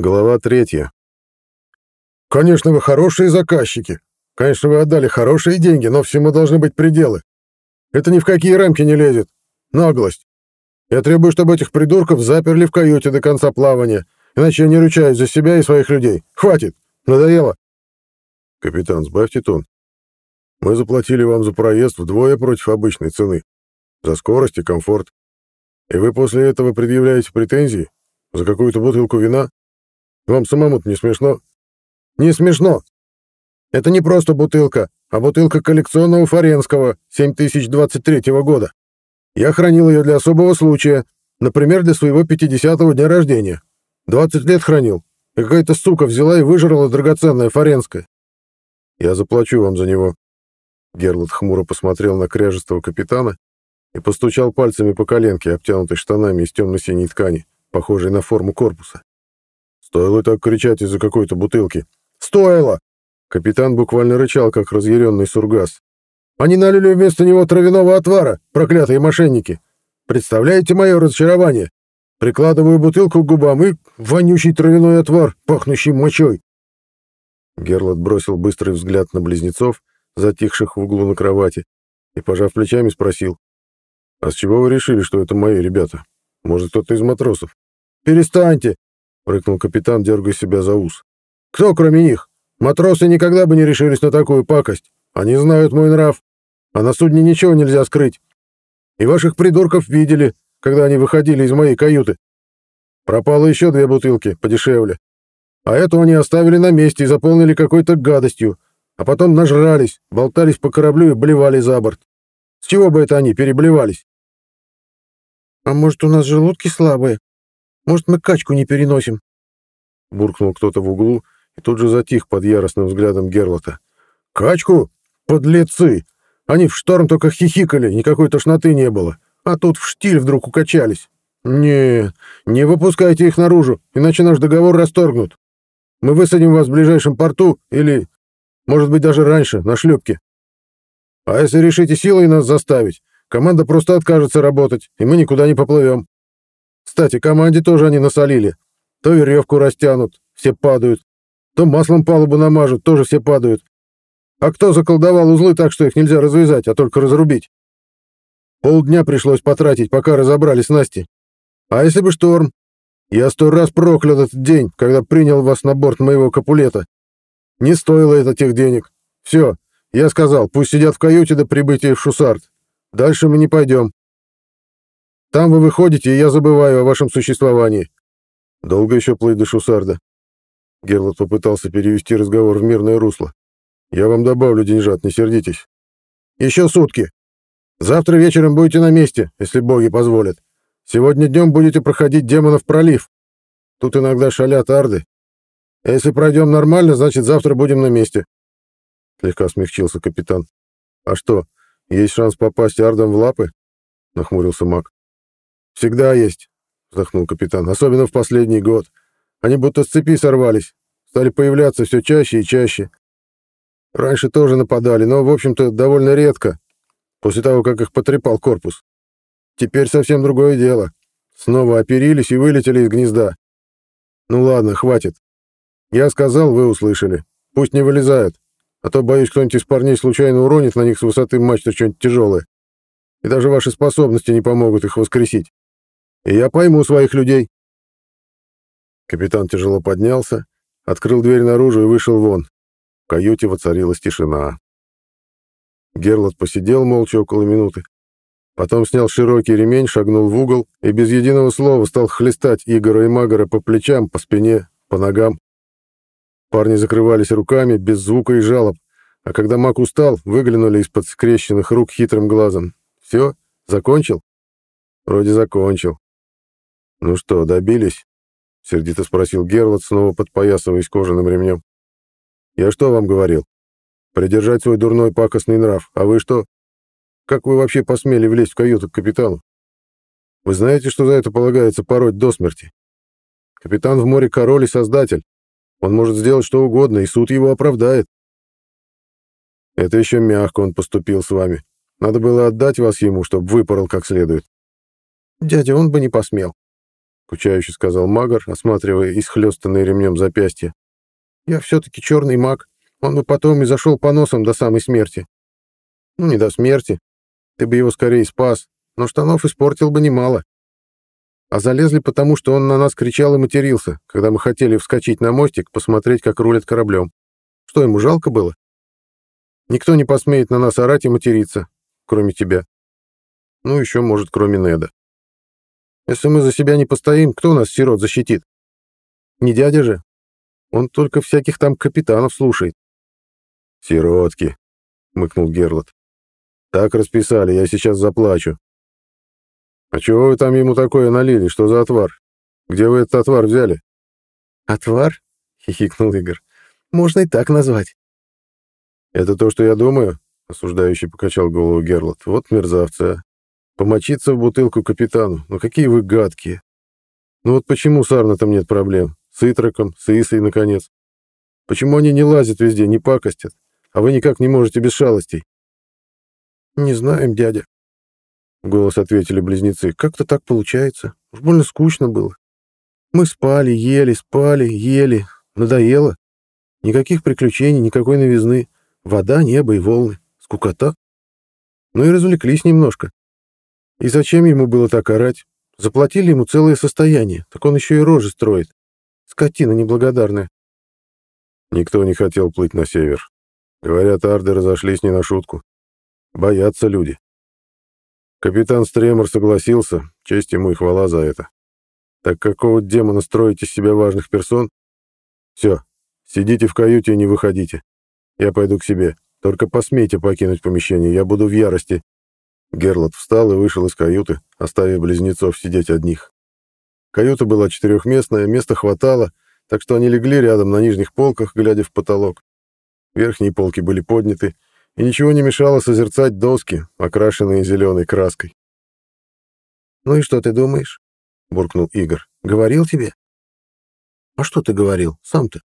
Глава третья. «Конечно, вы хорошие заказчики. Конечно, вы отдали хорошие деньги, но всему должны быть пределы. Это ни в какие рамки не лезет. Наглость. Я требую, чтобы этих придурков заперли в каюте до конца плавания, иначе я не ручаюсь за себя и своих людей. Хватит. Надоело». «Капитан, сбавьте тон. Мы заплатили вам за проезд вдвое против обычной цены. За скорость и комфорт. И вы после этого предъявляете претензии? За какую-то бутылку вина? Вам самому-то не смешно? Не смешно. Это не просто бутылка, а бутылка коллекционного Фаренского 7023 года. Я хранил ее для особого случая, например, для своего 50-го дня рождения. 20 лет хранил, и какая-то сука взяла и выжрала драгоценное Фаренское. Я заплачу вам за него. Герлот хмуро посмотрел на кряжестого капитана и постучал пальцами по коленке, обтянутой штанами из темно-синей ткани, похожей на форму корпуса. Стоило так кричать из-за какой-то бутылки. «Стоило!» Капитан буквально рычал, как разъяренный сургас. «Они налили вместо него травяного отвара, проклятые мошенники! Представляете мое разочарование? Прикладываю бутылку к губам и вонючий травяной отвар, пахнущий мочой!» Герлот бросил быстрый взгляд на близнецов, затихших в углу на кровати, и, пожав плечами, спросил. «А с чего вы решили, что это мои ребята? Может, кто-то из матросов?» «Перестаньте! Рыкнул капитан, дергая себя за ус. «Кто, кроме них? Матросы никогда бы не решились на такую пакость. Они знают мой нрав. А на судне ничего нельзя скрыть. И ваших придурков видели, когда они выходили из моей каюты. Пропало еще две бутылки, подешевле. А эту они оставили на месте и заполнили какой-то гадостью, а потом нажрались, болтались по кораблю и блевали за борт. С чего бы это они переблевались? «А может, у нас желудки слабые?» Может, мы качку не переносим?» Буркнул кто-то в углу и тут же затих под яростным взглядом Герлота. «Качку? Подлецы! Они в шторм только хихикали, никакой тошноты не было. А тут в штиль вдруг укачались. Не, не выпускайте их наружу, иначе наш договор расторгнут. Мы высадим вас в ближайшем порту или, может быть, даже раньше, на шлюпке. А если решите силой нас заставить, команда просто откажется работать, и мы никуда не поплывем. Кстати, команде тоже они насолили. То веревку растянут, все падают. То маслом палубу намажут, тоже все падают. А кто заколдовал узлы так, что их нельзя развязать, а только разрубить? Полдня пришлось потратить, пока разобрались с Настей. А если бы шторм? Я сто раз проклял этот день, когда принял вас на борт моего капулета. Не стоило это тех денег. Все, я сказал, пусть сидят в каюте до прибытия в Шусарт. Дальше мы не пойдем. Там вы выходите, и я забываю о вашем существовании. Долго еще плыть до Шусарда? Герлот попытался перевести разговор в мирное русло. Я вам добавлю деньжат, не сердитесь. Еще сутки. Завтра вечером будете на месте, если боги позволят. Сегодня днем будете проходить демонов пролив. Тут иногда шалят арды. А если пройдем нормально, значит, завтра будем на месте. Слегка смягчился капитан. А что, есть шанс попасть ардам в лапы? Нахмурился маг. «Всегда есть», — вздохнул капитан, — «особенно в последний год. Они будто с цепи сорвались, стали появляться все чаще и чаще. Раньше тоже нападали, но, в общем-то, довольно редко, после того, как их потрепал корпус. Теперь совсем другое дело. Снова оперились и вылетели из гнезда. Ну ладно, хватит. Я сказал, вы услышали. Пусть не вылезают, а то, боюсь, кто-нибудь из парней случайно уронит на них с высоты мачты что-нибудь тяжелое. И даже ваши способности не помогут их воскресить и я пойму своих людей. Капитан тяжело поднялся, открыл дверь наружу и вышел вон. В каюте воцарилась тишина. Герлот посидел молча около минуты. Потом снял широкий ремень, шагнул в угол и без единого слова стал хлестать Игора и Магора по плечам, по спине, по ногам. Парни закрывались руками, без звука и жалоб, а когда маг устал, выглянули из-под скрещенных рук хитрым глазом. «Все? Закончил?» «Вроде закончил. «Ну что, добились?» — сердито спросил Герлот, снова подпоясываясь кожаным ремнем. «Я что вам говорил? Придержать свой дурной пакостный нрав. А вы что? Как вы вообще посмели влезть в каюту к капитану? Вы знаете, что за это полагается пороть до смерти? Капитан в море король и создатель. Он может сделать что угодно, и суд его оправдает. Это еще мягко он поступил с вами. Надо было отдать вас ему, чтобы выпорол как следует. Дядя, он бы не посмел. Скучающе сказал Магар, осматривая исхлёстанные ремнем запястья. «Я все-таки черный маг. Он бы потом и зашел по носам до самой смерти. Ну, не до смерти. Ты бы его скорее спас, но штанов испортил бы немало. А залезли потому, что он на нас кричал и матерился, когда мы хотели вскочить на мостик, посмотреть, как рулят кораблем. Что, ему жалко было? Никто не посмеет на нас орать и материться, кроме тебя. Ну, еще, может, кроме Неда. Если мы за себя не постоим, кто нас, сирот, защитит? Не дядя же. Он только всяких там капитанов слушает. «Сиротки», — мыкнул Герлот. «Так расписали, я сейчас заплачу». «А чего вы там ему такое налили? Что за отвар? Где вы этот отвар взяли?» «Отвар?» — хихикнул Игорь. «Можно и так назвать». «Это то, что я думаю?» — осуждающий покачал голову Герлот. «Вот мерзавцы, а. Помочиться в бутылку капитану. Ну какие вы гадкие. Ну вот почему с Арнотом нет проблем? С Итроком, с Исой, наконец. Почему они не лазят везде, не пакостят? А вы никак не можете без шалостей?» «Не знаем, дядя», — голос ответили близнецы. «Как-то так получается. Уж больно скучно было. Мы спали, ели, спали, ели. Надоело. Никаких приключений, никакой новизны. Вода, небо и волны. Скукота. Ну и развлеклись немножко. И зачем ему было так орать? Заплатили ему целое состояние, так он еще и рожи строит. Скотина неблагодарная. Никто не хотел плыть на север. Говорят, арды разошлись не на шутку. Боятся люди. Капитан Стремор согласился, честь ему и хвала за это. Так какого демона строить из себя важных персон? Все, сидите в каюте и не выходите. Я пойду к себе. Только посмейте покинуть помещение, я буду в ярости. Герлот встал и вышел из каюты, оставив близнецов сидеть одних. Каюта была четырехместная, места хватало, так что они легли рядом на нижних полках, глядя в потолок. Верхние полки были подняты, и ничего не мешало созерцать доски, окрашенные зеленой краской. «Ну и что ты думаешь?» — буркнул Игорь. «Говорил тебе?» «А что ты говорил? Сам-то?»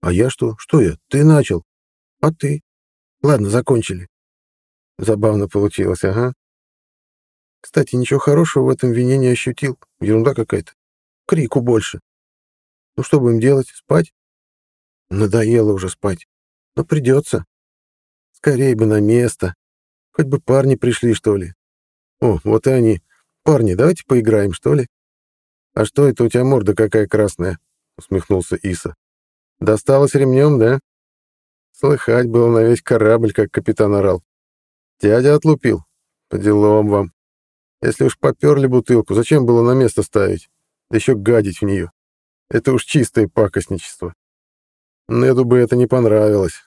«А я что? Что я? Ты начал. А ты?» «Ладно, закончили». Забавно получилось, ага. Кстати, ничего хорошего в этом вине не ощутил. Ерунда какая-то. Крику больше. Ну что будем делать? Спать? Надоело уже спать. Но придется. Скорее бы на место. Хоть бы парни пришли, что ли. О, вот и они. Парни, давайте поиграем, что ли? А что это у тебя морда какая красная? Усмехнулся Иса. Досталось ремнем, да? Слыхать было на весь корабль, как капитан орал. Дядя отлупил. По делам вам. Если уж поперли бутылку, зачем было на место ставить? Да еще гадить в нее. Это уж чистое пакостничество. Неду бы это не понравилось.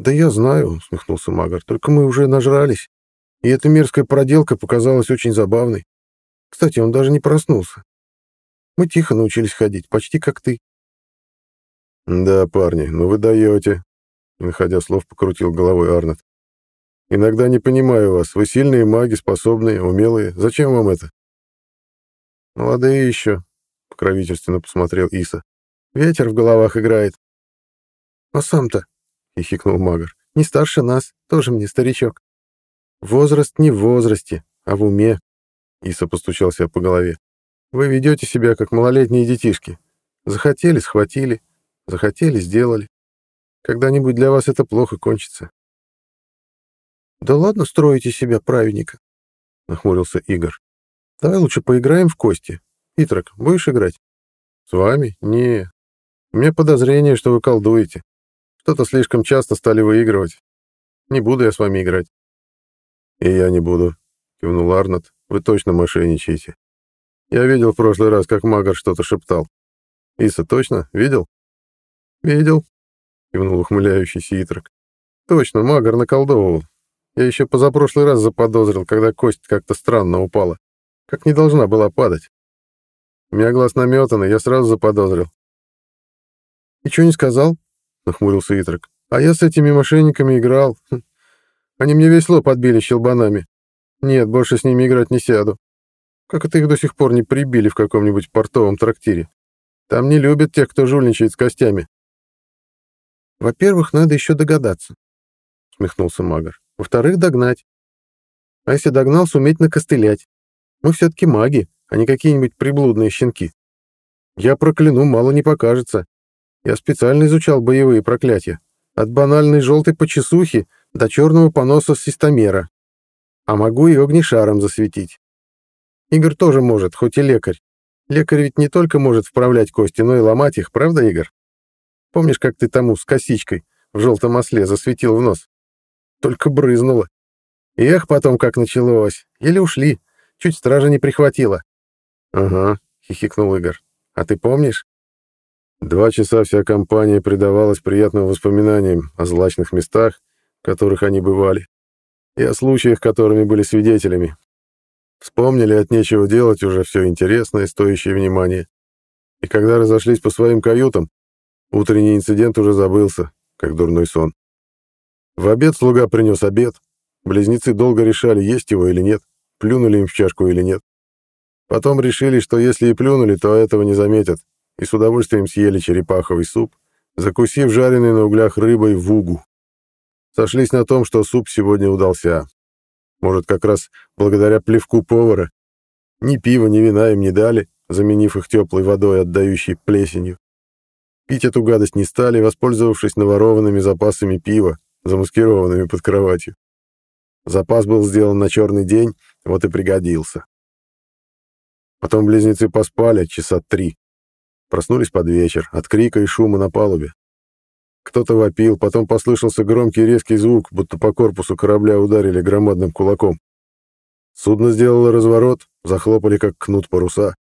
«Да я знаю», — усмехнулся Магар, — «только мы уже нажрались, и эта мерзкая проделка показалась очень забавной. Кстати, он даже не проснулся. Мы тихо научились ходить, почти как ты». «Да, парни, ну вы даете», — находя слов, покрутил головой Арнольд. «Иногда не понимаю вас. Вы сильные маги, способные, умелые. Зачем вам это?» «Молодые еще», — покровительственно посмотрел Иса. «Ветер в головах играет». «А сам-то?» — хихикнул Магар. «Не старше нас, тоже мне старичок». «Возраст не в возрасте, а в уме», — Иса постучал себя по голове. «Вы ведете себя, как малолетние детишки. Захотели — схватили, захотели — сделали. Когда-нибудь для вас это плохо кончится». «Да ладно строите себя праведника», — нахмурился Игорь. «Давай лучше поиграем в кости. Итрак, будешь играть?» «С вами? Не. У меня подозрение, что вы колдуете. Что-то слишком часто стали выигрывать. Не буду я с вами играть. И я не буду, кивнул Арнольд. Вы точно мошенничаете. Я видел в прошлый раз, как Магар что-то шептал. Иса, точно? Видел? Видел, кивнул ухмыляющийся Итрок. Точно, Магар наколдовывал. Я еще позапрошлый раз заподозрил, когда кость как-то странно упала. Как не должна была падать. У меня глаз наметанный, я сразу заподозрил. И что не сказал? — нахмурился Итрок. «А я с этими мошенниками играл. Хм. Они мне весело подбили щелбанами. Нет, больше с ними играть не сяду. Как это их до сих пор не прибили в каком-нибудь портовом трактире? Там не любят тех, кто жульничает с костями». «Во-первых, надо еще догадаться», — смехнулся Магар. «Во-вторых, догнать. А если догнал, суметь накостылять. Мы все-таки маги, а не какие-нибудь приблудные щенки. Я прокляну, мало не покажется. Я специально изучал боевые проклятия. От банальной желтой почесухи до черного поноса систомера. А могу и огнешаром засветить. Игорь тоже может, хоть и лекарь. Лекарь ведь не только может вправлять кости, но и ломать их, правда, Игорь? Помнишь, как ты тому с косичкой в желтом осле засветил в нос? Только брызнуло. Эх, потом как началось. Еле ушли. Чуть стража не прихватила. — Ага, — хихикнул Игорь. — А ты помнишь? Два часа вся компания предавалась приятным воспоминаниям о злачных местах, в которых они бывали, и о случаях, которыми были свидетелями. Вспомнили от нечего делать уже все интересное, стоящее внимания. И когда разошлись по своим каютам, утренний инцидент уже забылся, как дурной сон. В обед слуга принес обед. Близнецы долго решали, есть его или нет, плюнули им в чашку или нет. Потом решили, что если и плюнули, то этого не заметят, и с удовольствием съели черепаховый суп, закусив жареной на углях рыбой в угу. Сошлись на том, что суп сегодня удался. Может, как раз благодаря плевку повара. Ни пива, ни вина им не дали, заменив их теплой водой, отдающей плесенью. Пить эту гадость не стали, воспользовавшись наворованными запасами пива, замаскированными под кроватью. Запас был сделан на черный день, вот и пригодился. Потом близнецы поспали часа три. Проснулись под вечер от крика и шума на палубе. Кто-то вопил, потом послышался громкий резкий звук, будто по корпусу корабля ударили громадным кулаком. Судно сделало разворот, захлопали как кнут паруса.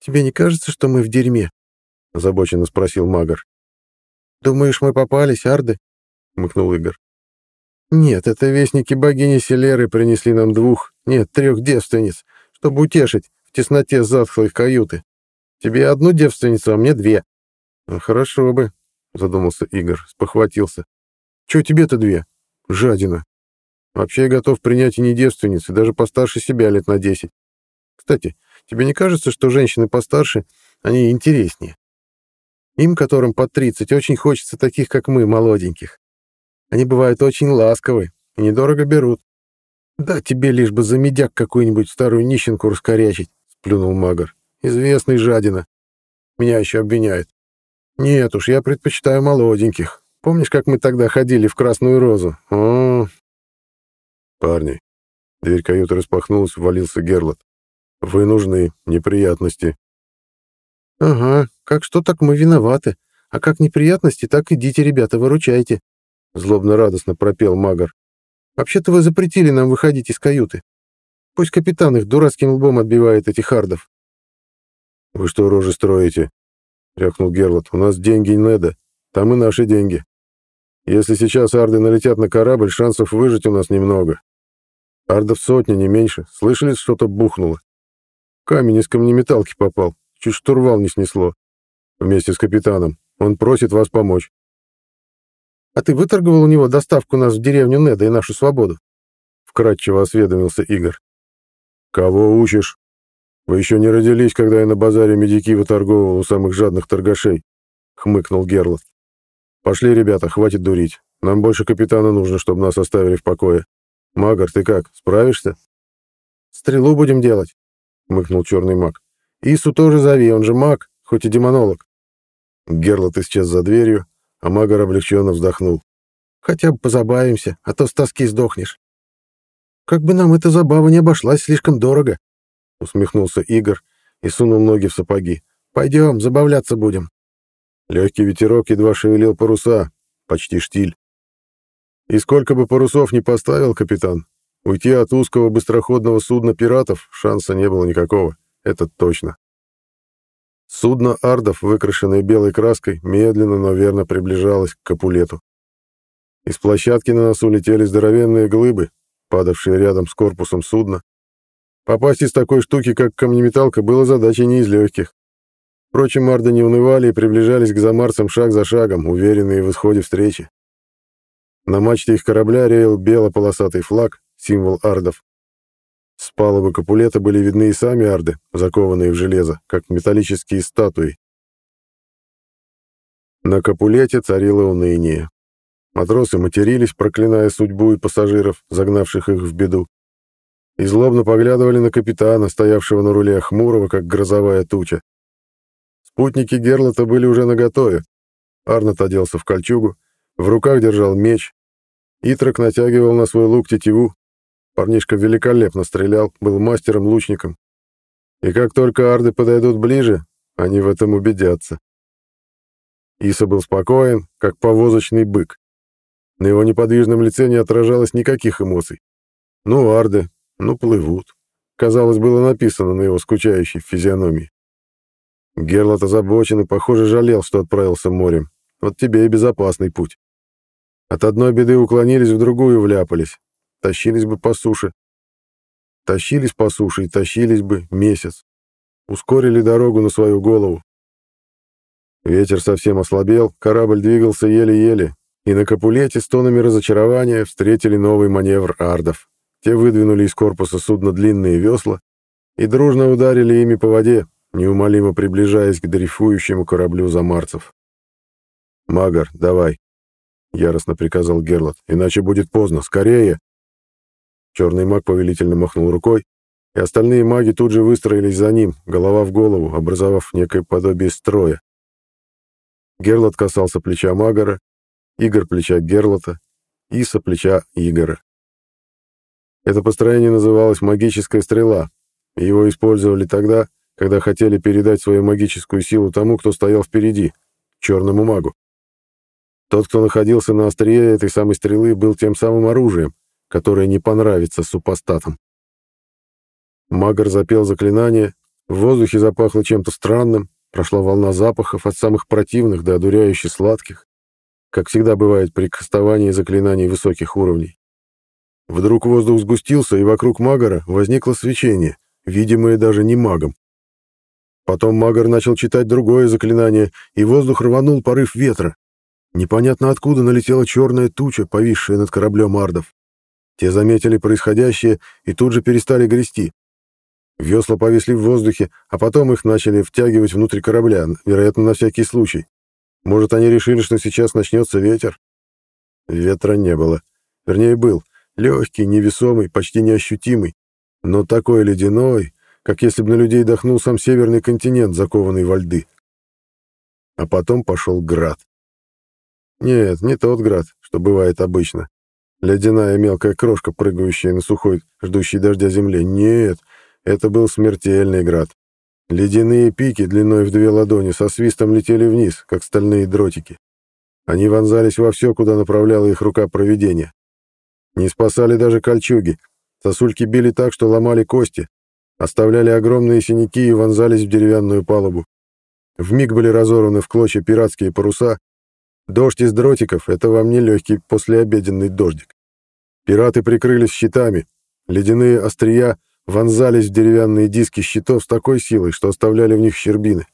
«Тебе не кажется, что мы в дерьме?» — озабоченно спросил Магар. «Думаешь, мы попались, Арды?» — мыкнул Игорь. «Нет, это вестники богини Селеры принесли нам двух, нет, трех девственниц, чтобы утешить в тесноте затхлой каюты. Тебе одну девственницу, а мне две». Ну, «Хорошо бы», — задумался Игорь, спохватился. «Чего тебе-то две? Жадина. Вообще я готов принять и не девственницы, даже постарше себя лет на десять. Кстати, тебе не кажется, что женщины постарше, они интереснее? Им, которым по 30, очень хочется таких, как мы, молоденьких. Они бывают очень ласковы и недорого берут. Да тебе лишь бы за медяк какую-нибудь старую нищенку раскорячить, сплюнул Магар. Известный жадина. Меня еще обвиняют. Нет уж, я предпочитаю молоденьких. Помнишь, как мы тогда ходили в Красную Розу? О, Парни, дверь каюты распахнулась, ввалился Герлот. Вы нужны, неприятности. Ага, как что, так мы виноваты. А как неприятности, так идите, ребята, выручайте. Злобно-радостно пропел Магар. Вообще-то вы запретили нам выходить из каюты. Пусть капитан их дурацким лбом отбивает этих хардов. Вы что рожи строите? Рявкнул Герлот. У нас деньги Неда. Там и наши деньги. Если сейчас арды налетят на корабль, шансов выжить у нас немного. Ардов сотни, не меньше. Слышали, что-то бухнуло? Камень из камнеметалки попал. Чуть штурвал не снесло. Вместе с капитаном. Он просит вас помочь. А ты выторговал у него доставку нас в деревню Неда и нашу свободу? Вкратчиво осведомился Игорь. Кого учишь? Вы еще не родились, когда я на базаре медики выторговывал у самых жадных торгашей. Хмыкнул Герлот. Пошли, ребята, хватит дурить. Нам больше капитана нужно, чтобы нас оставили в покое. Магар, ты как, справишься? Стрелу будем делать, мыкнул черный маг. Ису тоже зови, он же маг, хоть и демонолог. Герлот исчез за дверью, а Магар облегченно вздохнул. Хотя бы позабавимся, а то с тоски сдохнешь. Как бы нам эта забава не обошлась слишком дорого, усмехнулся Игорь и сунул ноги в сапоги. Пойдем, забавляться будем. Легкий ветерок едва шевелил паруса, почти штиль. И сколько бы парусов ни поставил капитан, уйти от узкого быстроходного судна пиратов шанса не было никакого, это точно. Судно ардов, выкрашенное белой краской, медленно, но верно приближалось к капулету. Из площадки на носу летели здоровенные глыбы, падавшие рядом с корпусом судна. Попасть из такой штуки, как камнеметалка, было задачей не из легких. Впрочем, арды не унывали и приближались к замарцам шаг за шагом, уверенные в исходе встречи. На мачте их корабля реял бело-полосатый флаг, символ ардов. С палубы капулета были видны и сами арды, закованные в железо, как металлические статуи. На капулете царило уныние. Матросы матерились, проклиная судьбу и пассажиров, загнавших их в беду. и злобно поглядывали на капитана, стоявшего на руле хмурого, как грозовая туча. Спутники Герлота были уже наготове. Арнот оделся в кольчугу, в руках держал меч. Итрок натягивал на свой лук тетиву. Парнишка великолепно стрелял, был мастером-лучником. И как только арды подойдут ближе, они в этом убедятся. Иса был спокоен, как повозочный бык. На его неподвижном лице не отражалось никаких эмоций. Ну, арды, ну, плывут. Казалось, было написано на его скучающей физиономии. Герлот озабочен и, похоже, жалел, что отправился морем. Вот тебе и безопасный путь. От одной беды уклонились, в другую вляпались. Тащились бы по суше. Тащились по суше и тащились бы месяц. Ускорили дорогу на свою голову. Ветер совсем ослабел, корабль двигался еле-еле, и на Капулете с тонами разочарования встретили новый маневр ардов. Те выдвинули из корпуса судна длинные весла и дружно ударили ими по воде, неумолимо приближаясь к дрейфующему кораблю замарцев. «Магар, давай!» — яростно приказал Герлот. «Иначе будет поздно. Скорее!» Черный маг повелительно махнул рукой, и остальные маги тут же выстроились за ним, голова в голову, образовав некое подобие строя. Герлот касался плеча Магара, Игорь плеча Герлота, Иса плеча Игора. Это построение называлось «магическая стрела», и его использовали тогда, когда хотели передать свою магическую силу тому, кто стоял впереди, черному магу. Тот, кто находился на острие этой самой стрелы, был тем самым оружием, которое не понравится супостатам. Магар запел заклинание, в воздухе запахло чем-то странным, Прошла волна запахов от самых противных до одуряюще сладких, как всегда бывает при кастовании заклинаний высоких уровней. Вдруг воздух сгустился, и вокруг Магора возникло свечение, видимое даже не магом. Потом Магор начал читать другое заклинание, и воздух рванул порыв ветра. Непонятно откуда налетела черная туча, повисшая над кораблем ардов. Те заметили происходящее и тут же перестали грести. Весла повисли в воздухе, а потом их начали втягивать внутрь корабля, вероятно, на всякий случай. Может, они решили, что сейчас начнется ветер? Ветра не было. Вернее, был. Легкий, невесомый, почти неощутимый. Но такой ледяной, как если бы на людей дохнул сам северный континент, закованный во льды. А потом пошел град. Нет, не тот град, что бывает обычно. Ледяная мелкая крошка, прыгающая на сухой, ждущей дождя земле. Нет, это был смертельный град. Ледяные пики длиной в две ладони со свистом летели вниз, как стальные дротики. Они вонзались во все, куда направляла их рука провидения. Не спасали даже кольчуги. Сосульки били так, что ломали кости, оставляли огромные синяки и вонзались в деревянную палубу. Вмиг были разорваны в клочья пиратские паруса. Дождь из дротиков — это вам не легкий послеобеденный дождик. Пираты прикрылись щитами. Ледяные острия вонзались в деревянные диски щитов с такой силой, что оставляли в них щербины.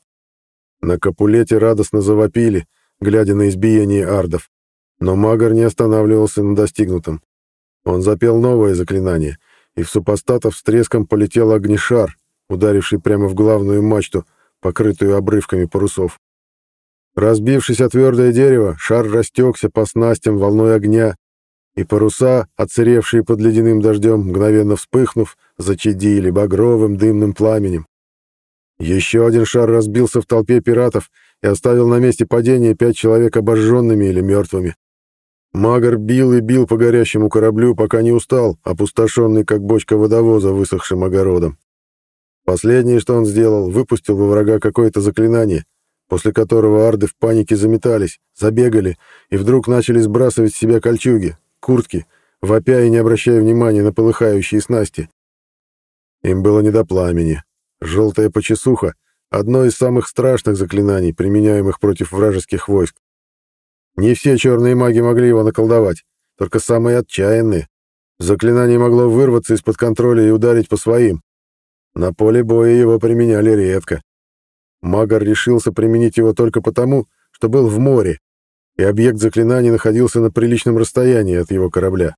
На капулете радостно завопили, глядя на избиение ардов. Но Магар не останавливался на достигнутом. Он запел новое заклинание, и в супостатов с треском полетел огнешар, ударивший прямо в главную мачту, покрытую обрывками парусов. Разбившись о твердое дерево, шар растекся по снастям волной огня, и паруса, отсыревшие под ледяным дождем, мгновенно вспыхнув, зачадили багровым дымным пламенем. Еще один шар разбился в толпе пиратов и оставил на месте падения пять человек обожженными или мертвыми. Магар бил и бил по горящему кораблю, пока не устал, опустошенный, как бочка водовоза, высохшим огородом. Последнее, что он сделал, выпустил во врага какое-то заклинание, после которого арды в панике заметались, забегали и вдруг начали сбрасывать с себя кольчуги, куртки, вопя и не обращая внимания на полыхающие снасти. Им было не до пламени. Желтая почесуха — одно из самых страшных заклинаний, применяемых против вражеских войск. Не все черные маги могли его наколдовать, только самые отчаянные. Заклинание могло вырваться из-под контроля и ударить по своим. На поле боя его применяли редко. Магар решился применить его только потому, что был в море, и объект заклинаний находился на приличном расстоянии от его корабля.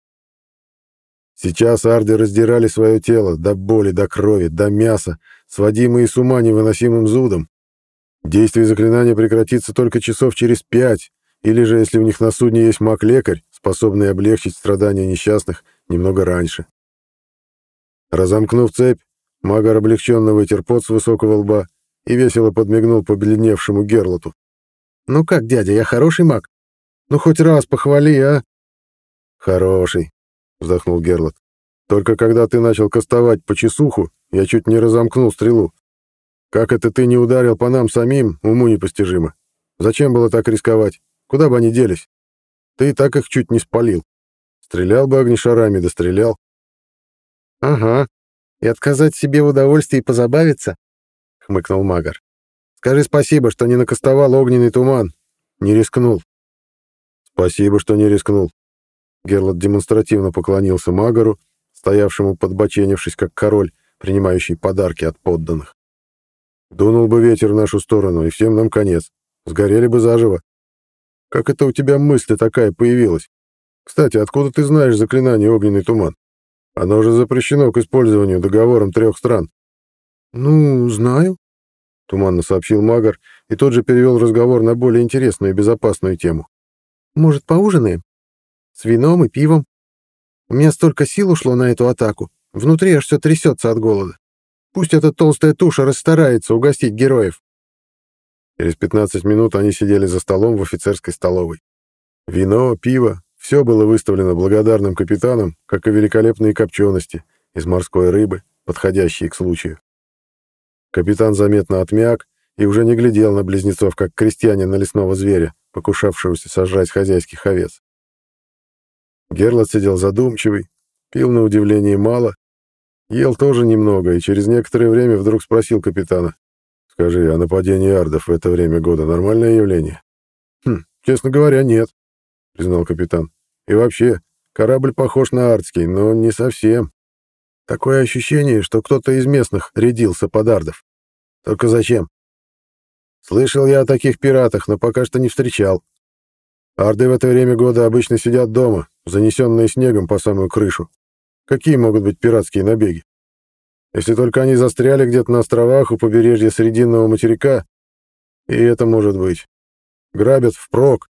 Сейчас арды раздирали свое тело до боли, до крови, до мяса, сводимые с ума невыносимым зудом. Действие заклинания прекратится только часов через пять, или же, если у них на судне есть маг-лекарь, способный облегчить страдания несчастных, немного раньше. Разомкнув цепь, Магар облегченно вытер пот с высокого лба и весело подмигнул побледневшему Герлоту. «Ну как, дядя, я хороший маг? Ну хоть раз похвали, а?» «Хороший», — вздохнул Герлот. «Только когда ты начал кастовать по часуху, я чуть не разомкнул стрелу. Как это ты не ударил по нам самим, уму непостижимо. Зачем было так рисковать? Куда бы они делись? Ты так их чуть не спалил. Стрелял бы огнешарами, да стрелял. Ага. И отказать себе в удовольствии позабавиться? Хмыкнул Магар. Скажи спасибо, что не накастовал огненный туман. Не рискнул. Спасибо, что не рискнул. Герлот демонстративно поклонился Магару, стоявшему подбоченившись, как король, принимающий подарки от подданных. Дунул бы ветер в нашу сторону, и всем нам конец. Сгорели бы заживо. Как это у тебя мысль такая появилась? Кстати, откуда ты знаешь заклинание «Огненный туман»? Оно же запрещено к использованию договором трех стран. Ну, знаю, — туманно сообщил Магар и тут же перевел разговор на более интересную и безопасную тему. «Может, поужинаем? С вином и пивом? У меня столько сил ушло на эту атаку. Внутри аж все трясется от голода. Пусть эта толстая туша расстарается угостить героев». Через 15 минут они сидели за столом в офицерской столовой. Вино, пиво, все было выставлено благодарным капитаном, как и великолепные копчености из морской рыбы, подходящие к случаю. Капитан заметно отмяк и уже не глядел на близнецов, как крестьянин на лесного зверя, покушавшегося сожрать хозяйских овец. Герлот сидел задумчивый, пил на удивление мало, ел тоже немного и через некоторое время вдруг спросил капитана. «Скажи, а нападение ардов в это время года нормальное явление?» «Хм, честно говоря, нет», — признал капитан. «И вообще, корабль похож на ардский, но не совсем. Такое ощущение, что кто-то из местных рядился под ардов. Только зачем? Слышал я о таких пиратах, но пока что не встречал. Арды в это время года обычно сидят дома, занесенные снегом по самую крышу. Какие могут быть пиратские набеги? Если только они застряли где-то на островах у побережья Срединного материка, и это может быть. Грабят впрок.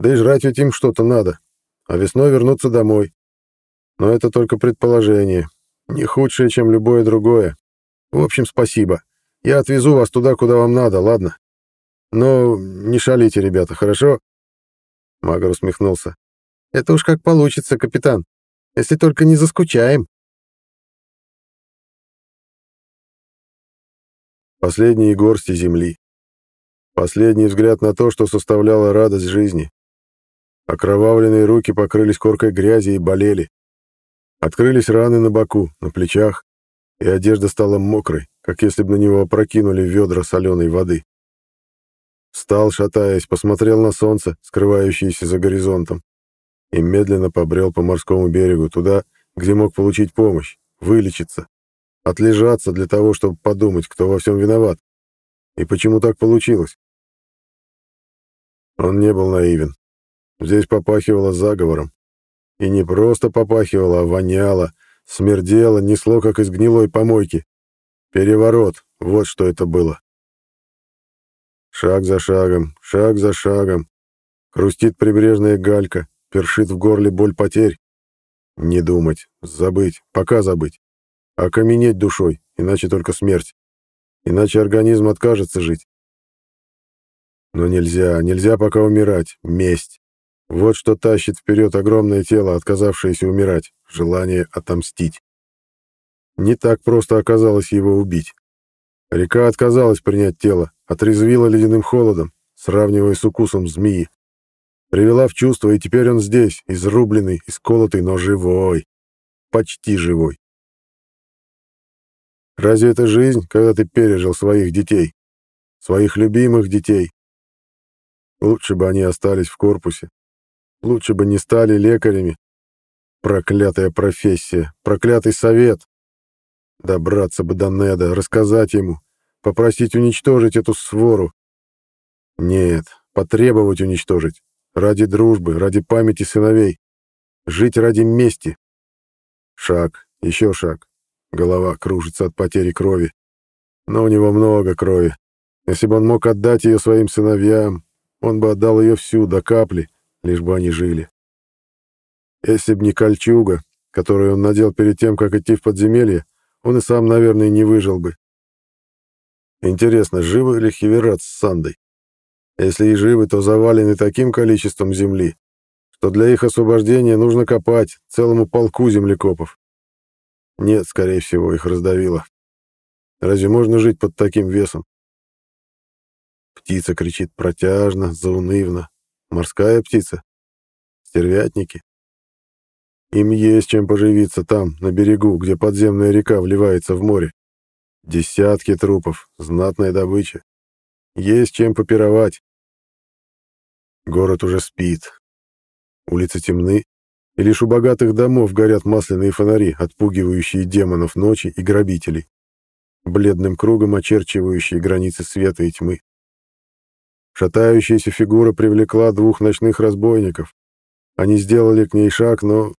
Да и жрать ведь им что-то надо, а весной вернуться домой. Но это только предположение, не худшее, чем любое другое. В общем, спасибо. Я отвезу вас туда, куда вам надо, ладно? Но не шалите, ребята, хорошо?» Магар усмехнулся. «Это уж как получится, капитан. Если только не заскучаем». Последние горсти земли. Последний взгляд на то, что составляло радость жизни. Окровавленные руки покрылись коркой грязи и болели. Открылись раны на боку, на плечах, и одежда стала мокрой, как если бы на него опрокинули ведра соленой воды. Встал, шатаясь, посмотрел на солнце, скрывающееся за горизонтом, и медленно побрел по морскому берегу туда, где мог получить помощь, вылечиться, отлежаться для того, чтобы подумать, кто во всем виноват, и почему так получилось. Он не был наивен. Здесь попахивало заговором. И не просто попахивало, а воняло, смердело, несло, как из гнилой помойки. Переворот, вот что это было. Шаг за шагом, шаг за шагом. Хрустит прибрежная галька, першит в горле боль потерь. Не думать, забыть, пока забыть. Окаменеть душой, иначе только смерть. Иначе организм откажется жить. Но нельзя, нельзя пока умирать. Месть. Вот что тащит вперед огромное тело, отказавшееся умирать, желание отомстить. Не так просто оказалось его убить. Река отказалась принять тело, отрезвила ледяным холодом, сравнивая с укусом змеи. Привела в чувство, и теперь он здесь, изрубленный, исколотый, но живой. Почти живой. Разве это жизнь, когда ты пережил своих детей? Своих любимых детей? Лучше бы они остались в корпусе, Лучше бы не стали лекарями. Проклятая профессия, проклятый совет. Добраться бы до Неда, рассказать ему, попросить уничтожить эту свору. Нет, потребовать уничтожить. Ради дружбы, ради памяти сыновей. Жить ради мести. Шаг, еще шаг. Голова кружится от потери крови. Но у него много крови. Если бы он мог отдать ее своим сыновьям, он бы отдал ее всю, до капли, лишь бы они жили. Если б не кольчуга, которую он надел перед тем, как идти в подземелье, он и сам, наверное, не выжил бы. Интересно, живы ли Хиверат с Сандой? Если и живы, то завалены таким количеством земли, что для их освобождения нужно копать целому полку землекопов. Нет, скорее всего, их раздавило. Разве можно жить под таким весом? Птица кричит протяжно, заунывно. Морская птица. Стервятники. Им есть чем поживиться там, на берегу, где подземная река вливается в море. Десятки трупов, знатная добыча. Есть чем попировать. Город уже спит. Улицы темны, и лишь у богатых домов горят масляные фонари, отпугивающие демонов ночи и грабителей, бледным кругом очерчивающие границы света и тьмы. Шатающаяся фигура привлекла двух ночных разбойников. Они сделали к ней шаг, но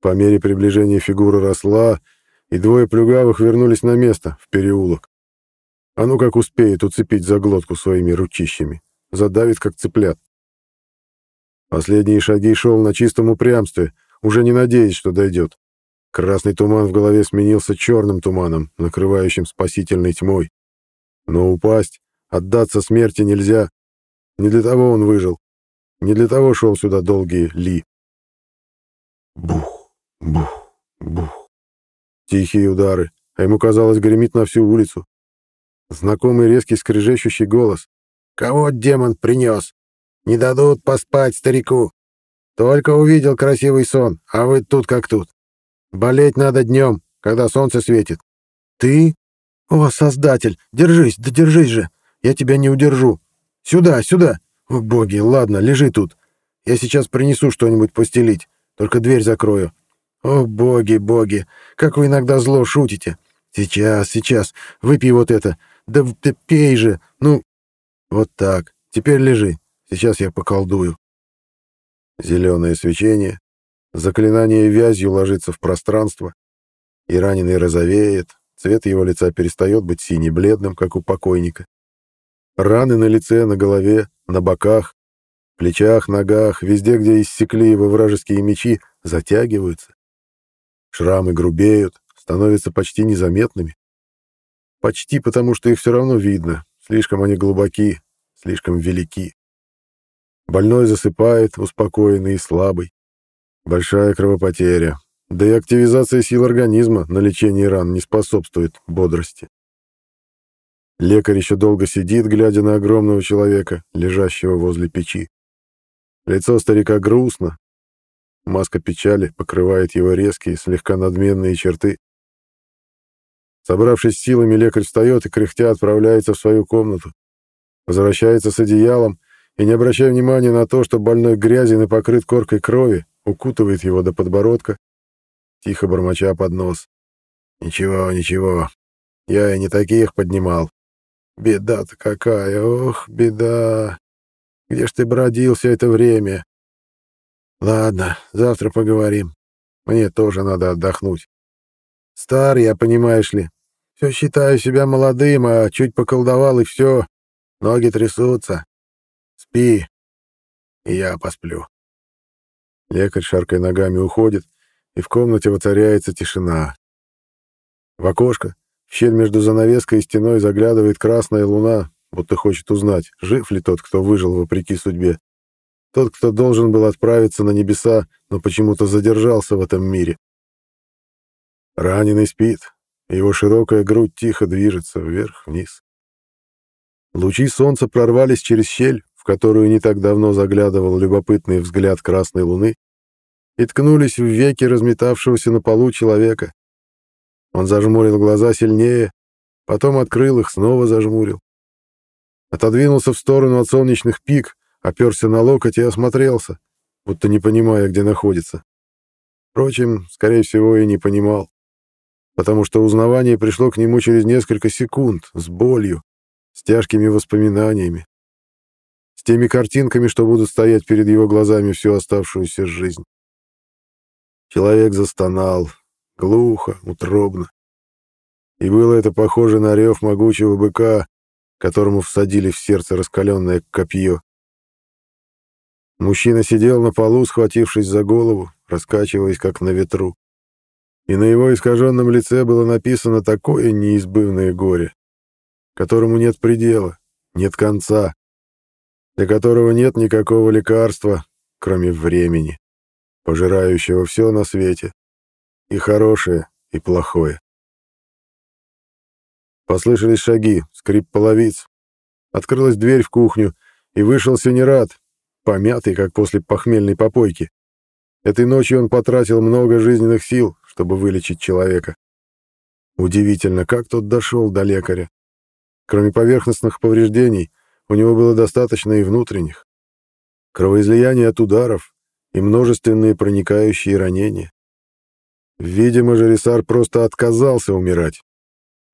по мере приближения фигура росла, и двое плюгавых вернулись на место, в переулок. А ну как успеет уцепить за глотку своими ручищами. Задавит, как цыплят. Последние шаги шел на чистом упрямстве, уже не надеясь, что дойдет. Красный туман в голове сменился черным туманом, накрывающим спасительной тьмой. Но упасть, отдаться смерти нельзя. Не для того он выжил. Не для того шел сюда долгие ли. Бух. Бух, бух. Тихие удары, а ему казалось, гремит на всю улицу. Знакомый резкий скрежещущий голос. «Кого демон принес? Не дадут поспать старику. Только увидел красивый сон, а вы тут как тут. Болеть надо днем, когда солнце светит. Ты? О, Создатель, держись, да держись же. Я тебя не удержу. Сюда, сюда. О, боги, ладно, лежи тут. Я сейчас принесу что-нибудь постелить. Только дверь закрою. «О, боги, боги, как вы иногда зло шутите! Сейчас, сейчас, выпей вот это! Да, да пей же! Ну, вот так, теперь лежи, сейчас я поколдую». Зеленое свечение, заклинание вязью ложится в пространство, и раненый розовеет, цвет его лица перестает быть сине-бледным, как у покойника. Раны на лице, на голове, на боках, плечах, ногах, везде, где иссекли его вражеские мечи, затягиваются, Шрамы грубеют, становятся почти незаметными. Почти потому, что их все равно видно. Слишком они глубоки, слишком велики. Больной засыпает, успокоенный и слабый. Большая кровопотеря. Да и активизация сил организма на лечение ран не способствует бодрости. Лекарь еще долго сидит, глядя на огромного человека, лежащего возле печи. Лицо старика грустно, Маска печали покрывает его резкие, слегка надменные черты. Собравшись силами, лекарь встает и, кряхтя, отправляется в свою комнату. Возвращается с одеялом и, не обращая внимания на то, что больной грязен и покрыт коркой крови, укутывает его до подбородка, тихо бормоча под нос. «Ничего, ничего, я и не таких поднимал. Беда-то какая, ох, беда! Где ж ты бродил все это время? Ладно, завтра поговорим. Мне тоже надо отдохнуть. Стар я, понимаешь ли. Все считаю себя молодым, а чуть поколдовал и все. Ноги трясутся. Спи, и я посплю. Лекарь, шаркой ногами, уходит, и в комнате воцаряется тишина. В окошко, щель между занавеской и стеной заглядывает красная луна, будто хочет узнать, жив ли тот, кто выжил вопреки судьбе. Тот, кто должен был отправиться на небеса, но почему-то задержался в этом мире. Раненый спит, его широкая грудь тихо движется вверх-вниз. Лучи солнца прорвались через щель, в которую не так давно заглядывал любопытный взгляд красной луны, и ткнулись в веки разметавшегося на полу человека. Он зажмурил глаза сильнее, потом открыл их, снова зажмурил. Отодвинулся в сторону от солнечных пик, оперся на локоть и осмотрелся, будто не понимая, где находится. Впрочем, скорее всего, и не понимал, потому что узнавание пришло к нему через несколько секунд, с болью, с тяжкими воспоминаниями, с теми картинками, что будут стоять перед его глазами всю оставшуюся жизнь. Человек застонал, глухо, утробно. И было это похоже на рев могучего быка, которому всадили в сердце раскаленное копье. Мужчина сидел на полу, схватившись за голову, раскачиваясь, как на ветру. и на его искаженном лице было написано такое неизбывное горе, которому нет предела, нет конца, для которого нет никакого лекарства, кроме времени, пожирающего все на свете, и хорошее, и плохое. Послышались шаги, скрип половиц. Открылась дверь в кухню, и вышел Сенерат, помятый, как после похмельной попойки. Этой ночью он потратил много жизненных сил, чтобы вылечить человека. Удивительно, как тот дошел до лекаря. Кроме поверхностных повреждений, у него было достаточно и внутренних. Кровоизлияние от ударов и множественные проникающие ранения. Видимо, Жарисар просто отказался умирать,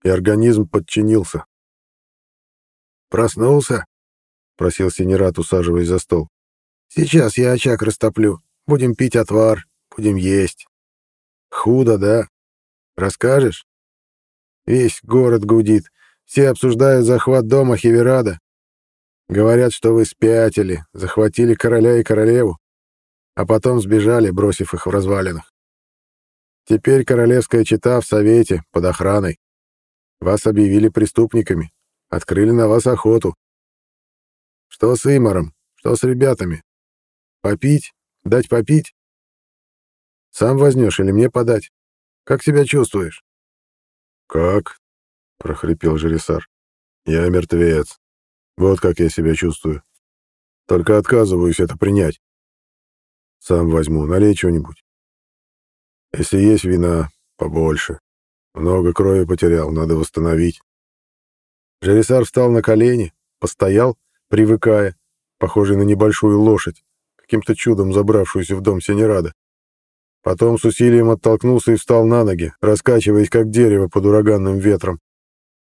и организм подчинился. «Проснулся?» — просил Синерат, усаживаясь за стол. «Сейчас я очаг растоплю. Будем пить отвар, будем есть. Худо, да? Расскажешь? Весь город гудит. Все обсуждают захват дома Хеверада. Говорят, что вы спятили, захватили короля и королеву, а потом сбежали, бросив их в развалинах. Теперь королевская чета в совете, под охраной. Вас объявили преступниками, открыли на вас охоту. Что с Имаром? Что с ребятами? Попить? Дать попить? Сам вознешь или мне подать? Как себя чувствуешь? Как? прохрипел Жересар. Я мертвец. Вот как я себя чувствую. Только отказываюсь это принять. Сам возьму, налей что-нибудь. Если есть вина, побольше. Много крови потерял, надо восстановить. Жересар встал на колени, постоял, привыкая, похожий на небольшую лошадь, каким-то чудом забравшуюся в дом Сенерада. Потом с усилием оттолкнулся и встал на ноги, раскачиваясь, как дерево под ураганным ветром.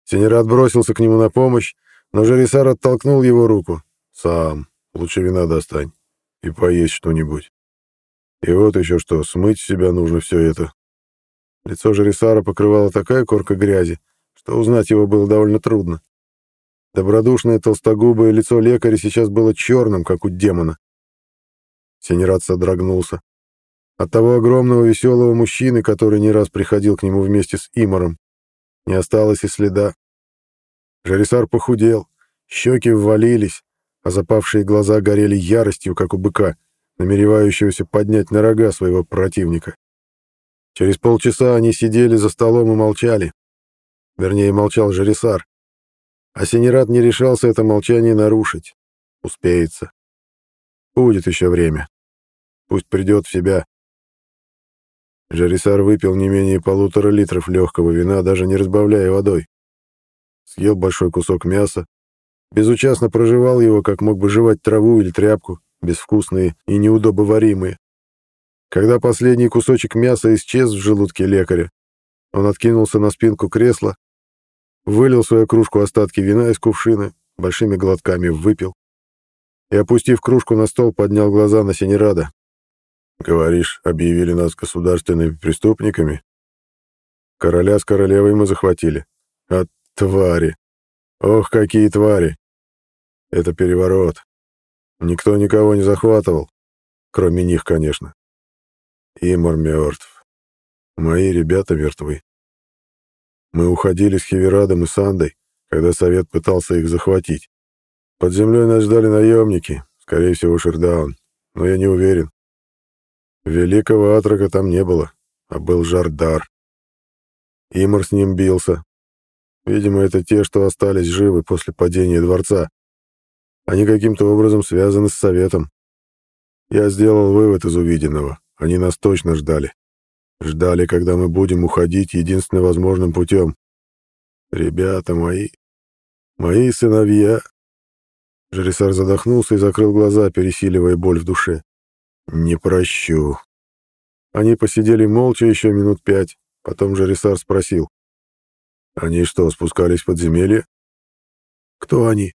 Сенерад бросился к нему на помощь, но Жарисар оттолкнул его руку. «Сам, лучше вина достань и поесть что-нибудь. И вот еще что, смыть себя нужно все это». Лицо Жарисара покрывала такая корка грязи, что узнать его было довольно трудно. Добродушное толстогубое лицо лекаря сейчас было черным, как у демона. Сенерат содрогнулся. От того огромного веселого мужчины, который не раз приходил к нему вместе с Имором, не осталось и следа. Жарисар похудел, щеки ввалились, а запавшие глаза горели яростью, как у быка, намеревающегося поднять на рога своего противника. Через полчаса они сидели за столом и молчали. Вернее, молчал Жарисар. А Синерат не решался это молчание нарушить. Успеется. Будет еще время. Пусть придет в себя. Жарисар выпил не менее полутора литров легкого вина, даже не разбавляя водой. Съел большой кусок мяса, безучастно проживал его, как мог бы жевать траву или тряпку, безвкусные и неудобоваримые. Когда последний кусочек мяса исчез в желудке лекаря, он откинулся на спинку кресла, вылил свою кружку остатки вина из кувшина, большими глотками выпил и, опустив кружку на стол, поднял глаза на Синерада. «Говоришь, объявили нас государственными преступниками? Короля с королевой мы захватили. А твари! Ох, какие твари! Это переворот. Никто никого не захватывал, кроме них, конечно. Имор мертв. Мои ребята мертвы. Мы уходили с Хеверадом и Сандой, когда совет пытался их захватить. Под землей нас ждали наемники, скорее всего, Шердаун, но я не уверен. Великого Атрака там не было, а был Жардар. Имар с ним бился. Видимо, это те, что остались живы после падения дворца. Они каким-то образом связаны с Советом. Я сделал вывод из увиденного. Они нас точно ждали. Ждали, когда мы будем уходить единственным возможным путем. Ребята мои, мои сыновья, Жарисар задохнулся и закрыл глаза, пересиливая боль в душе. «Не прощу». Они посидели молча еще минут пять. Потом Жарисар спросил. «Они что, спускались в подземелье?» «Кто они?» —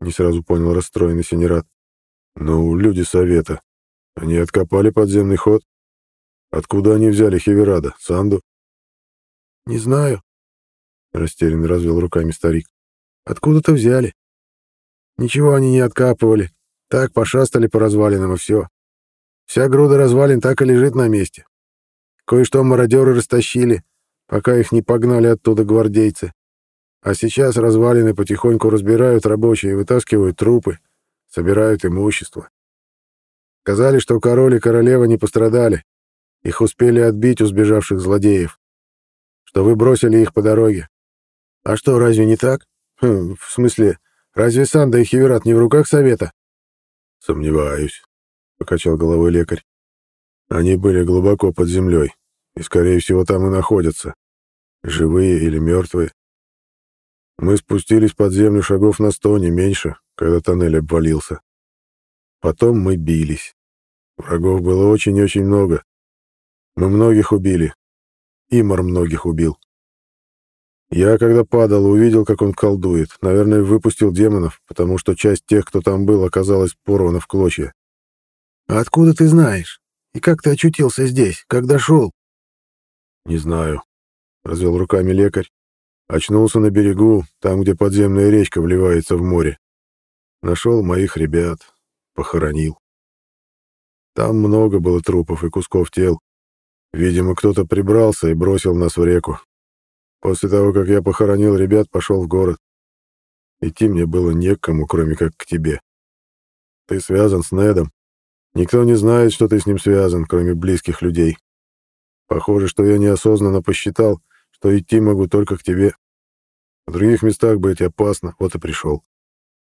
не сразу понял расстроенный Синерат. «Ну, люди совета. Они откопали подземный ход. Откуда они взяли Хеверада, Санду?» «Не знаю», — растерянно развел руками старик. «Откуда-то взяли. Ничего они не откапывали. Так пошастали по развалинам и все. Вся груда развалин так и лежит на месте. Кое-что мародеры растащили, пока их не погнали оттуда гвардейцы. А сейчас развалины потихоньку разбирают рабочие, вытаскивают трупы, собирают имущество. Сказали, что король и королева не пострадали. Их успели отбить у сбежавших злодеев. Что вы бросили их по дороге. А что, разве не так? Хм, в смысле, разве Санда и Хиверат не в руках совета? Сомневаюсь, покачал головой лекарь. Они были глубоко под землей и, скорее всего, там и находятся. Живые или мертвые. Мы спустились под землю шагов на сто, не меньше, когда тоннель обвалился. Потом мы бились. Врагов было очень-очень много. Мы многих убили. Имар многих убил. Я, когда падал, увидел, как он колдует. Наверное, выпустил демонов, потому что часть тех, кто там был, оказалась порвана в клочья. «А откуда ты знаешь? И как ты очутился здесь, когда шел?» «Не знаю», — развел руками лекарь. Очнулся на берегу, там, где подземная речка вливается в море. Нашел моих ребят, похоронил. Там много было трупов и кусков тел. Видимо, кто-то прибрался и бросил нас в реку. После того, как я похоронил ребят, пошел в город. Идти мне было некому, кроме как к тебе. Ты связан с Недом. Никто не знает, что ты с ним связан, кроме близких людей. Похоже, что я неосознанно посчитал, что идти могу только к тебе. В других местах быть опасно, вот и пришел.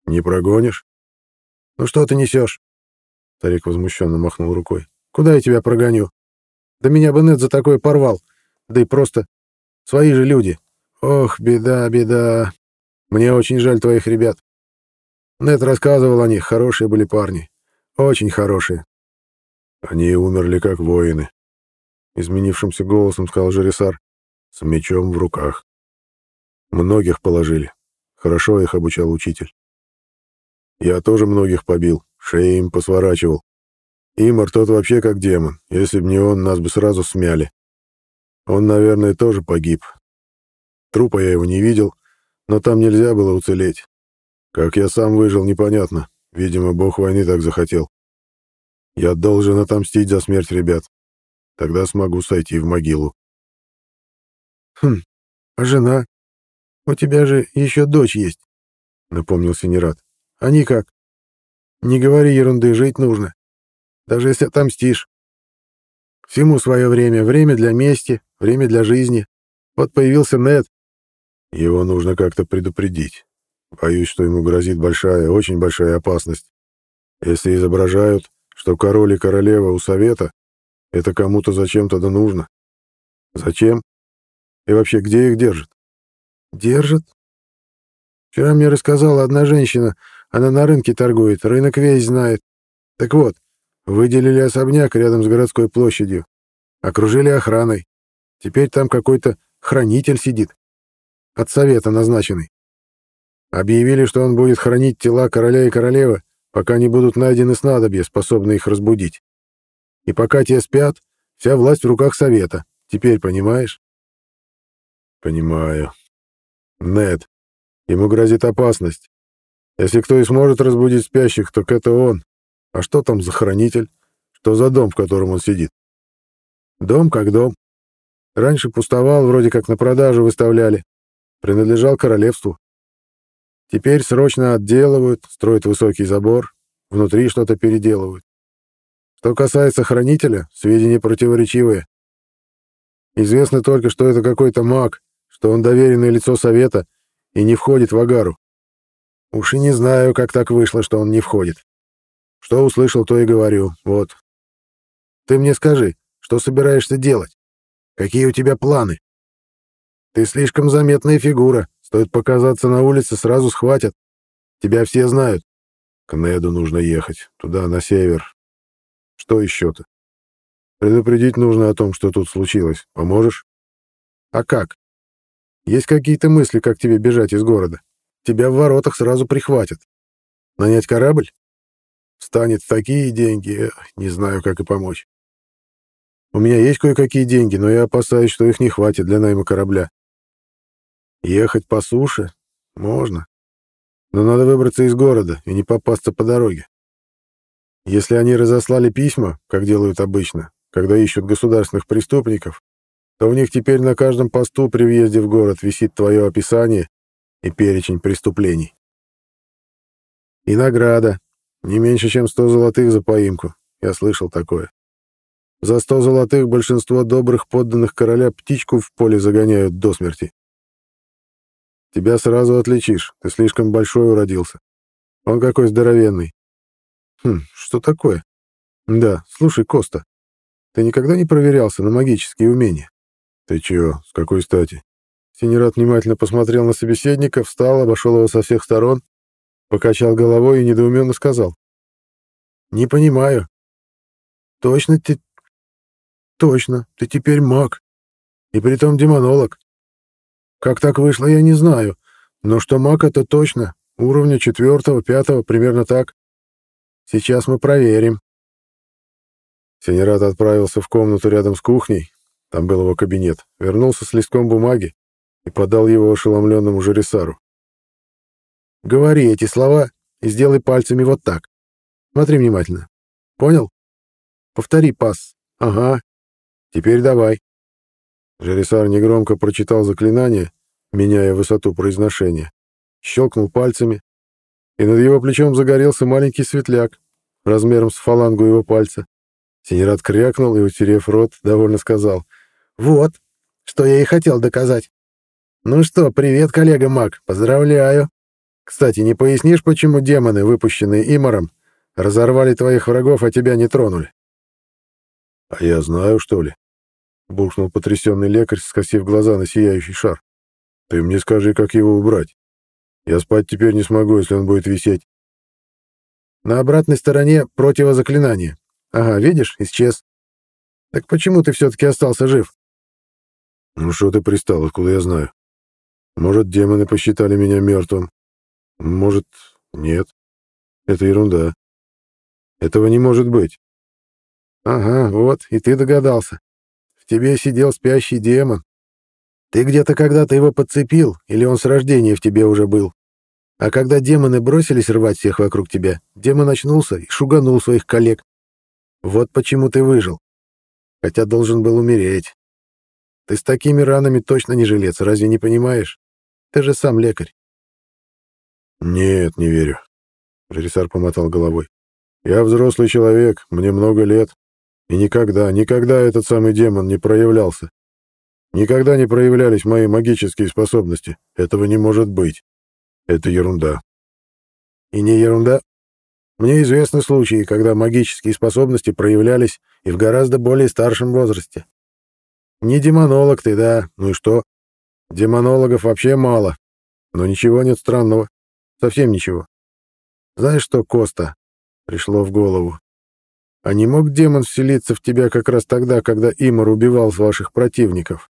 Не прогонишь? Ну что ты несешь? Старик возмущенно махнул рукой. Куда я тебя прогоню? Да меня бы Нед за такое порвал. Да и просто свои же люди. Ох, беда, беда. Мне очень жаль твоих ребят. Нед рассказывал о них, хорошие были парни. Очень хорошие. Они умерли как воины. Изменившимся голосом сказал Жересар с мечом в руках. Многих положили. Хорошо их обучал учитель. Я тоже многих побил, шеи им посворачивал. Имар тот вообще как демон. Если б не он, нас бы сразу смяли. Он, наверное, тоже погиб. Трупа я его не видел, но там нельзя было уцелеть. Как я сам выжил, непонятно. Видимо, бог войны так захотел. Я должен отомстить за смерть ребят. Тогда смогу сойти в могилу. Хм, а жена? У тебя же еще дочь есть, напомнил Синерат. Они как? Не говори ерунды, жить нужно. Даже если отомстишь. Всему свое время. Время для мести, время для жизни. Вот появился Нед. Его нужно как-то предупредить. Боюсь, что ему грозит большая, очень большая опасность. Если изображают, что король и королева у совета, это кому-то зачем-то да нужно. Зачем? И вообще, где их держат? Держат? Вчера мне рассказала одна женщина, она на рынке торгует, рынок весь знает. Так вот, выделили особняк рядом с городской площадью, окружили охраной. Теперь там какой-то хранитель сидит, от совета назначенный. Объявили, что он будет хранить тела короля и королевы, пока не будут найдены снадобья, способные их разбудить. И пока те спят, вся власть в руках совета. Теперь понимаешь? Понимаю. Нед. Ему грозит опасность. Если кто и сможет разбудить спящих, так это он. А что там за хранитель? Что за дом, в котором он сидит? Дом как дом. Раньше пустовал, вроде как на продажу выставляли. Принадлежал королевству. Теперь срочно отделывают, строят высокий забор, внутри что-то переделывают. Что касается хранителя, сведения противоречивые. Известно только, что это какой-то маг, что он доверенное лицо совета и не входит в Агару. Уж и не знаю, как так вышло, что он не входит. Что услышал, то и говорю. Вот. Ты мне скажи, что собираешься делать? Какие у тебя планы? Ты слишком заметная фигура. Стоит показаться на улице, сразу схватят. Тебя все знают. К Неду нужно ехать. Туда, на север. Что еще-то? Предупредить нужно о том, что тут случилось. Поможешь? А как? Есть какие-то мысли, как тебе бежать из города? Тебя в воротах сразу прихватят. Нанять корабль? Станет такие деньги, не знаю, как и помочь. У меня есть кое-какие деньги, но я опасаюсь, что их не хватит для найма корабля. Ехать по суше? Можно. Но надо выбраться из города и не попасться по дороге. Если они разослали письма, как делают обычно, когда ищут государственных преступников, то у них теперь на каждом посту при въезде в город висит твое описание и перечень преступлений. И награда. Не меньше, чем сто золотых за поимку. Я слышал такое. За сто золотых большинство добрых подданных короля птичку в поле загоняют до смерти. Тебя сразу отличишь, ты слишком большой уродился. Он какой здоровенный. Хм, что такое? Да, слушай, Коста, ты никогда не проверялся на магические умения? Ты чего, с какой стати? Синерат внимательно посмотрел на собеседника, встал, обошел его со всех сторон, покачал головой и недоуменно сказал. «Не понимаю. Точно ты... Точно, ты теперь маг. И притом демонолог. Как так вышло, я не знаю. Но что маг — это точно. Уровня четвертого, пятого, примерно так. Сейчас мы проверим». Синерат отправился в комнату рядом с кухней, там был его кабинет, вернулся с листком бумаги и подал его ошеломленному Жарисару. «Говори эти слова и сделай пальцами вот так. Смотри внимательно. Понял? Повтори пас. Ага. Теперь давай». Жарисар негромко прочитал заклинание, меняя высоту произношения, щелкнул пальцами, и над его плечом загорелся маленький светляк размером с фалангу его пальца. Синерат крякнул и, утерев рот, довольно сказал — вот, что я и хотел доказать. Ну что, привет, коллега Мак, поздравляю. Кстати, не пояснишь, почему демоны, выпущенные Имором, разорвали твоих врагов, а тебя не тронули? — А я знаю, что ли? — буркнул потрясенный лекарь, скосив глаза на сияющий шар. — Ты мне скажи, как его убрать. Я спать теперь не смогу, если он будет висеть. На обратной стороне противозаклинание. Ага, видишь, исчез. Так почему ты все-таки остался жив? «Ну что ты пристал, откуда я знаю? Может, демоны посчитали меня мертвым? Может, нет. Это ерунда. Этого не может быть». «Ага, вот, и ты догадался. В тебе сидел спящий демон. Ты где-то когда-то его подцепил, или он с рождения в тебе уже был. А когда демоны бросились рвать всех вокруг тебя, демон очнулся и шуганул своих коллег. Вот почему ты выжил. Хотя должен был умереть. Ты с такими ранами точно не жилец, разве не понимаешь? Ты же сам лекарь. Нет, не верю. Режиссер помотал головой. Я взрослый человек, мне много лет. И никогда, никогда этот самый демон не проявлялся. Никогда не проявлялись мои магические способности. Этого не может быть. Это ерунда. И не ерунда. Мне известны случаи, когда магические способности проявлялись и в гораздо более старшем возрасте. Не демонолог ты, да, ну и что? Демонологов вообще мало. Но ничего нет странного. Совсем ничего. Знаешь что, Коста? Пришло в голову. А не мог демон вселиться в тебя как раз тогда, когда Имар убивал ваших противников?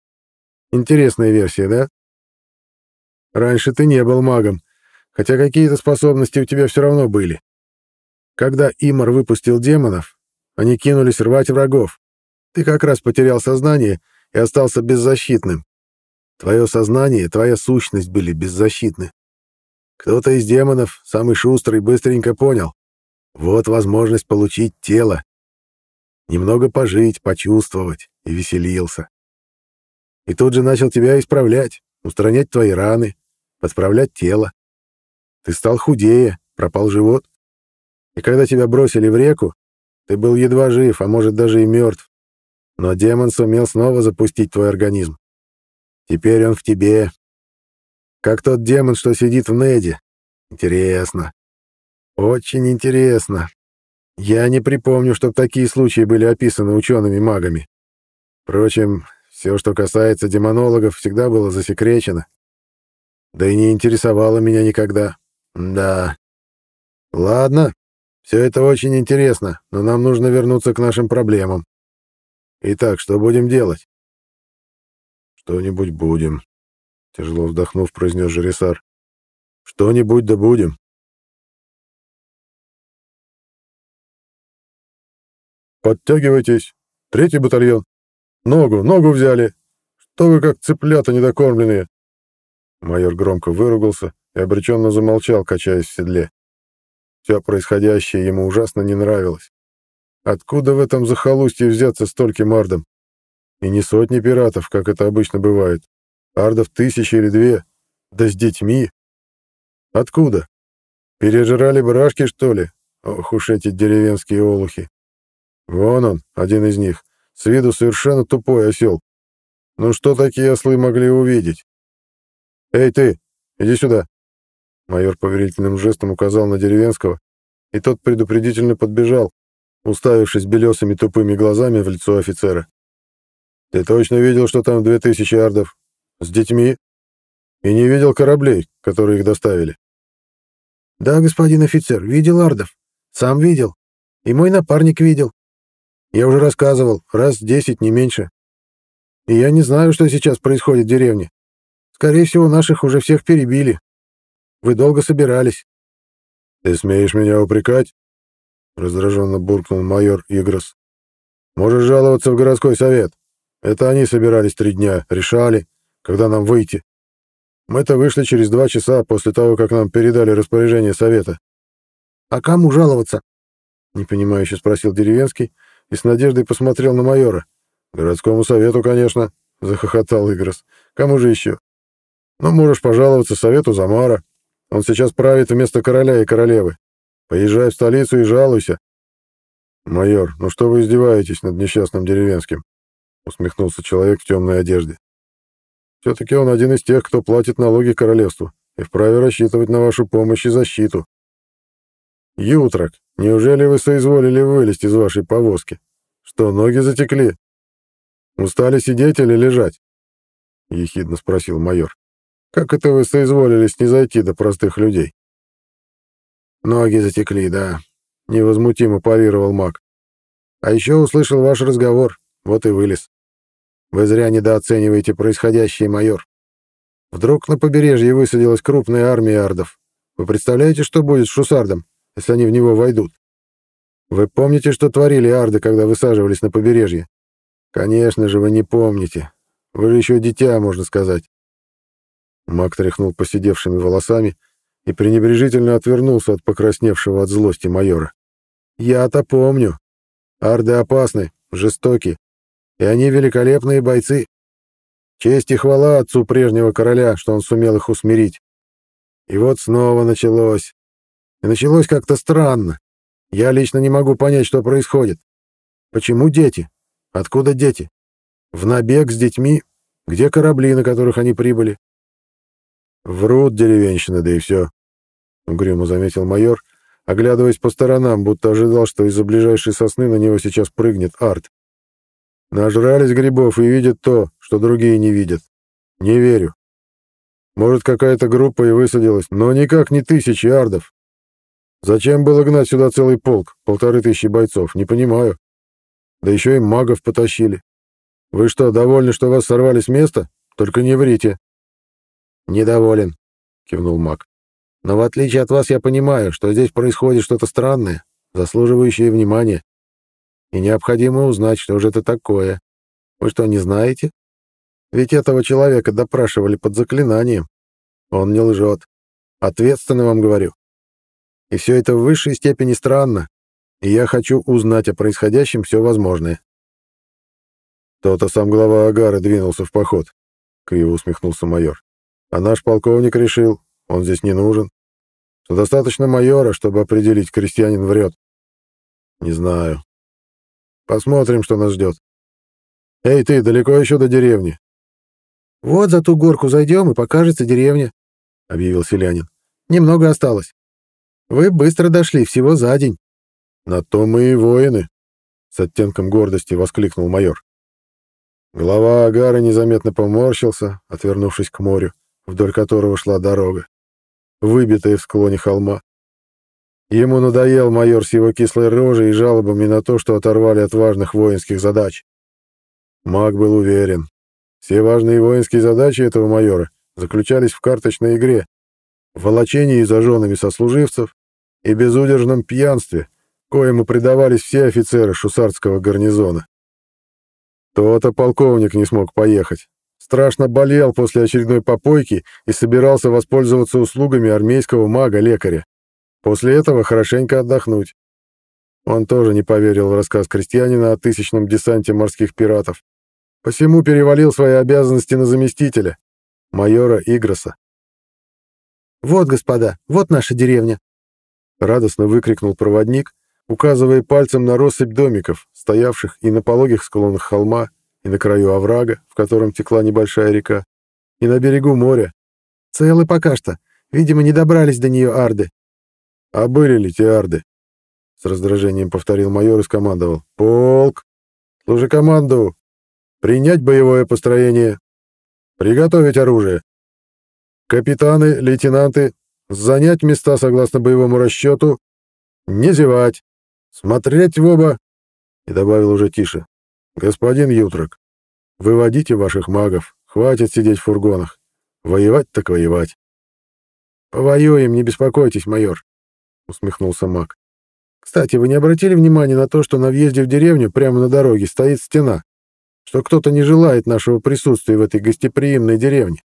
Интересная версия, да? Раньше ты не был магом, хотя какие-то способности у тебя все равно были. Когда Имар выпустил демонов, они кинулись рвать врагов. Ты как раз потерял сознание и остался беззащитным. Твое сознание, твоя сущность были беззащитны. Кто-то из демонов, самый шустрый, быстренько понял. Вот возможность получить тело. Немного пожить, почувствовать, и веселился. И тут же начал тебя исправлять, устранять твои раны, подправлять тело. Ты стал худее, пропал живот. И когда тебя бросили в реку, ты был едва жив, а может даже и мертв. Но демон сумел снова запустить твой организм. Теперь он в тебе. Как тот демон, что сидит в Неде. Интересно. Очень интересно. Я не припомню, чтобы такие случаи были описаны учеными-магами. Впрочем, все, что касается демонологов, всегда было засекречено. Да и не интересовало меня никогда. Да. Ладно, все это очень интересно, но нам нужно вернуться к нашим проблемам. Итак, что будем делать? Что-нибудь будем, тяжело вздохнув, произнес Жересар. Что-нибудь да будем. Подтягивайтесь. Третий батальон. Ногу, ногу взяли. Что вы как цыплята недокормленные? Майор громко выругался и обреченно замолчал, качаясь в седле. Все происходящее ему ужасно не нравилось. Откуда в этом захолустье взяться стольким ардом? И не сотни пиратов, как это обычно бывает. Ардов тысячи или две. Да с детьми. Откуда? Пережирали брашки, что ли? Ох уж эти деревенские олухи. Вон он, один из них. С виду совершенно тупой осел. Ну что такие ослы могли увидеть? «Эй, ты, иди сюда!» Майор поверительным жестом указал на деревенского, и тот предупредительно подбежал, уставившись белесыми тупыми глазами в лицо офицера. «Ты точно видел, что там две тысячи ардов? С детьми? И не видел кораблей, которые их доставили?» «Да, господин офицер, видел ардов. Сам видел. И мой напарник видел. Я уже рассказывал, раз десять, не меньше. И я не знаю, что сейчас происходит в деревне. Скорее всего, наших уже всех перебили. Вы долго собирались. Ты смеешь меня упрекать? Раздраженно буркнул майор Игрос. Можешь жаловаться в городской совет. Это они собирались три дня, решали, когда нам выйти. Мы-то вышли через два часа после того, как нам передали распоряжение совета. А кому жаловаться? Непонимающе спросил деревенский и с надеждой посмотрел на майора. «Городскому совету, конечно», — захохотал Игрос. «Кому же еще? Ну, можешь пожаловаться совету Замара. Он сейчас правит вместо короля и королевы. Поезжай в столицу и жалуйся». «Майор, ну что вы издеваетесь над несчастным деревенским?» — усмехнулся человек в темной одежде. «Все-таки он один из тех, кто платит налоги королевству и вправе рассчитывать на вашу помощь и защиту. Ютрак, неужели вы соизволили вылезть из вашей повозки? Что, ноги затекли?» Устали сидеть или лежать? — ехидно спросил майор. «Как это вы соизволились не зайти до простых людей?» «Ноги затекли, да», — невозмутимо парировал маг. «А еще услышал ваш разговор, вот и вылез. Вы зря недооцениваете происходящее, майор. Вдруг на побережье высадилась крупная армия ардов. Вы представляете, что будет с Шусардом, если они в него войдут? Вы помните, что творили арды, когда высаживались на побережье? Конечно же, вы не помните. Вы же еще дитя, можно сказать. Мак тряхнул посидевшими волосами и пренебрежительно отвернулся от покрасневшего от злости майора. Я-то помню. Арды опасны, жестоки, и они великолепные бойцы. Честь и хвала отцу прежнего короля, что он сумел их усмирить. И вот снова началось. И началось как-то странно. Я лично не могу понять, что происходит. Почему дети? Откуда дети? В набег с детьми? Где корабли, на которых они прибыли? Врут деревенщины, да и все. Угрюмо заметил майор, оглядываясь по сторонам, будто ожидал, что из-за ближайшей сосны на него сейчас прыгнет арт. Нажрались грибов и видят то, что другие не видят. Не верю. Может, какая-то группа и высадилась, но никак не тысячи ардов. Зачем было гнать сюда целый полк, полторы тысячи бойцов, не понимаю. Да еще и магов потащили. Вы что, довольны, что вас сорвали с места? Только не врите. Недоволен, кивнул маг. Но в отличие от вас я понимаю, что здесь происходит что-то странное, заслуживающее внимания. И необходимо узнать, что же это такое. Вы что, не знаете? Ведь этого человека допрашивали под заклинанием. Он не лжет. Ответственно вам говорю. И все это в высшей степени странно, и я хочу узнать о происходящем все возможное. То-то сам глава Агары двинулся в поход, — криво усмехнулся майор. А наш полковник решил, он здесь не нужен, что достаточно майора, чтобы определить, крестьянин врет. Не знаю. Посмотрим, что нас ждет. Эй, ты, далеко еще до деревни? Вот за ту горку зайдем, и покажется деревня, — объявил селянин. Немного осталось. Вы быстро дошли, всего за день. «На то мы и воины!» — с оттенком гордости воскликнул майор. Глава Агары незаметно поморщился, отвернувшись к морю, вдоль которого шла дорога, выбитая в склоне холма. Ему надоел майор с его кислой рожей и жалобами на то, что оторвали от важных воинских задач. Маг был уверен. Все важные воинские задачи этого майора заключались в карточной игре, волочении за женами сослуживцев и безудержном пьянстве, коему предавались все офицеры шусарского гарнизона. То-то полковник не смог поехать. Страшно болел после очередной попойки и собирался воспользоваться услугами армейского мага-лекаря. После этого хорошенько отдохнуть. Он тоже не поверил в рассказ крестьянина о тысячном десанте морских пиратов. Посему перевалил свои обязанности на заместителя, майора Игроса. «Вот, господа, вот наша деревня!» — радостно выкрикнул проводник, указывая пальцем на россыпь домиков, стоявших и на пологих склонах холма, и на краю оврага, в котором текла небольшая река, и на берегу моря. «Целы пока что. Видимо, не добрались до нее арды». «А были ли те арды?» С раздражением повторил майор и скомандовал. «Полк! Служи команду! Принять боевое построение! Приготовить оружие! Капитаны, лейтенанты, занять места согласно боевому расчету, не зевать, смотреть в оба!» И добавил уже тише. «Господин Ютрок, выводите ваших магов, хватит сидеть в фургонах. Воевать так воевать». «Повоюем, не беспокойтесь, майор», — усмехнулся маг. Кстати, вы не обратили внимания на то, что на въезде в деревню прямо на дороге стоит стена? Что кто-то не желает нашего присутствия в этой гостеприимной деревне?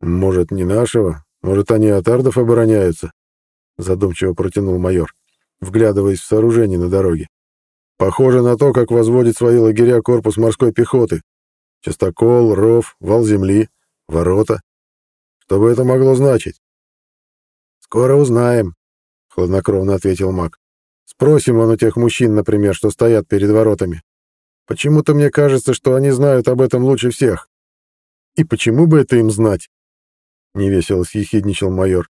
Может, не нашего? Может, они от ардов обороняются? Задумчиво протянул майор, вглядываясь в сооружение на дороге. Похоже на то, как возводит свои лагеря корпус морской пехоты. Частокол, ров, вал земли, ворота. Что бы это могло значить? «Скоро узнаем», — хладнокровно ответил маг. Спросим он у тех мужчин, например, что стоят перед воротами. Почему-то мне кажется, что они знают об этом лучше всех. И почему бы это им знать? Невесело съехидничал майор.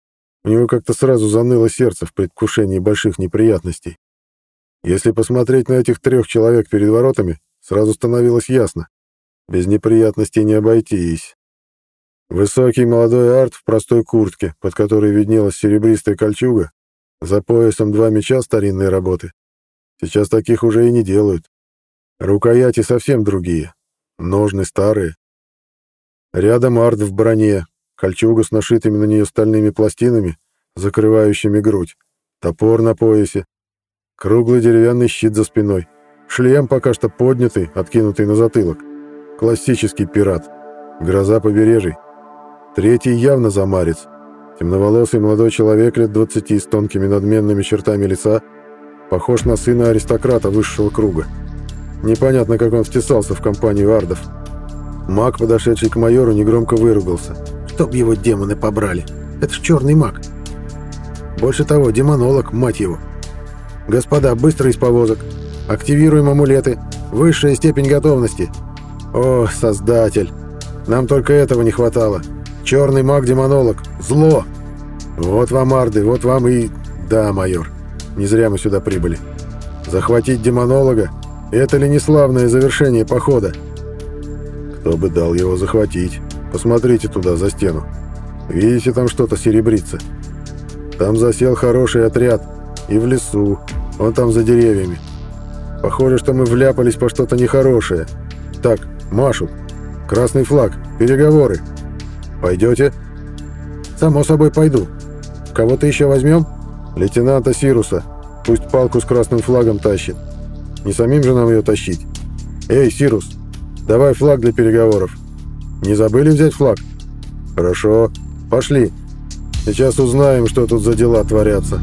У него как-то сразу заныло сердце в предвкушении больших неприятностей. Если посмотреть на этих трех человек перед воротами, сразу становилось ясно. Без неприятностей не обойтись. Высокий молодой арт в простой куртке, под которой виднелась серебристая кольчуга, за поясом два меча старинной работы. Сейчас таких уже и не делают. Рукояти совсем другие. Ножны старые. Рядом арт в броне, кольчуга с нашитыми на нее стальными пластинами, закрывающими грудь, топор на поясе, круглый деревянный щит за спиной, шлем пока что поднятый, откинутый на затылок. Классический пират. Гроза побережий. Третий явно замарец — Темноволосый молодой человек лет 20 с тонкими надменными чертами лица, похож на сына аристократа высшего круга. Непонятно, как он втесался в компанию ардов. Маг, подошедший к майору, негромко выругался. «Чтоб его демоны побрали! Это ж черный маг!» «Больше того, демонолог, мать его!» «Господа, быстро из повозок! Активируем амулеты! Высшая степень готовности!» «О, Создатель! Нам только этого не хватало!» Черный маг-демонолог. Зло. Вот вам арды, вот вам и... Да, майор, не зря мы сюда прибыли. Захватить демонолога — это ли не славное завершение похода? Кто бы дал его захватить? Посмотрите туда, за стену. Видите, там что-то серебрится. Там засел хороший отряд. И в лесу. Он там за деревьями. Похоже, что мы вляпались по что-то нехорошее. Так, машут. Красный флаг. Переговоры. Пойдете?» «Само собой пойду. Кого-то еще возьмем?» «Лейтенанта Сируса. Пусть палку с красным флагом тащит. Не самим же нам ее тащить. Эй, Сирус, давай флаг для переговоров. Не забыли взять флаг?» «Хорошо. Пошли. Сейчас узнаем, что тут за дела творятся».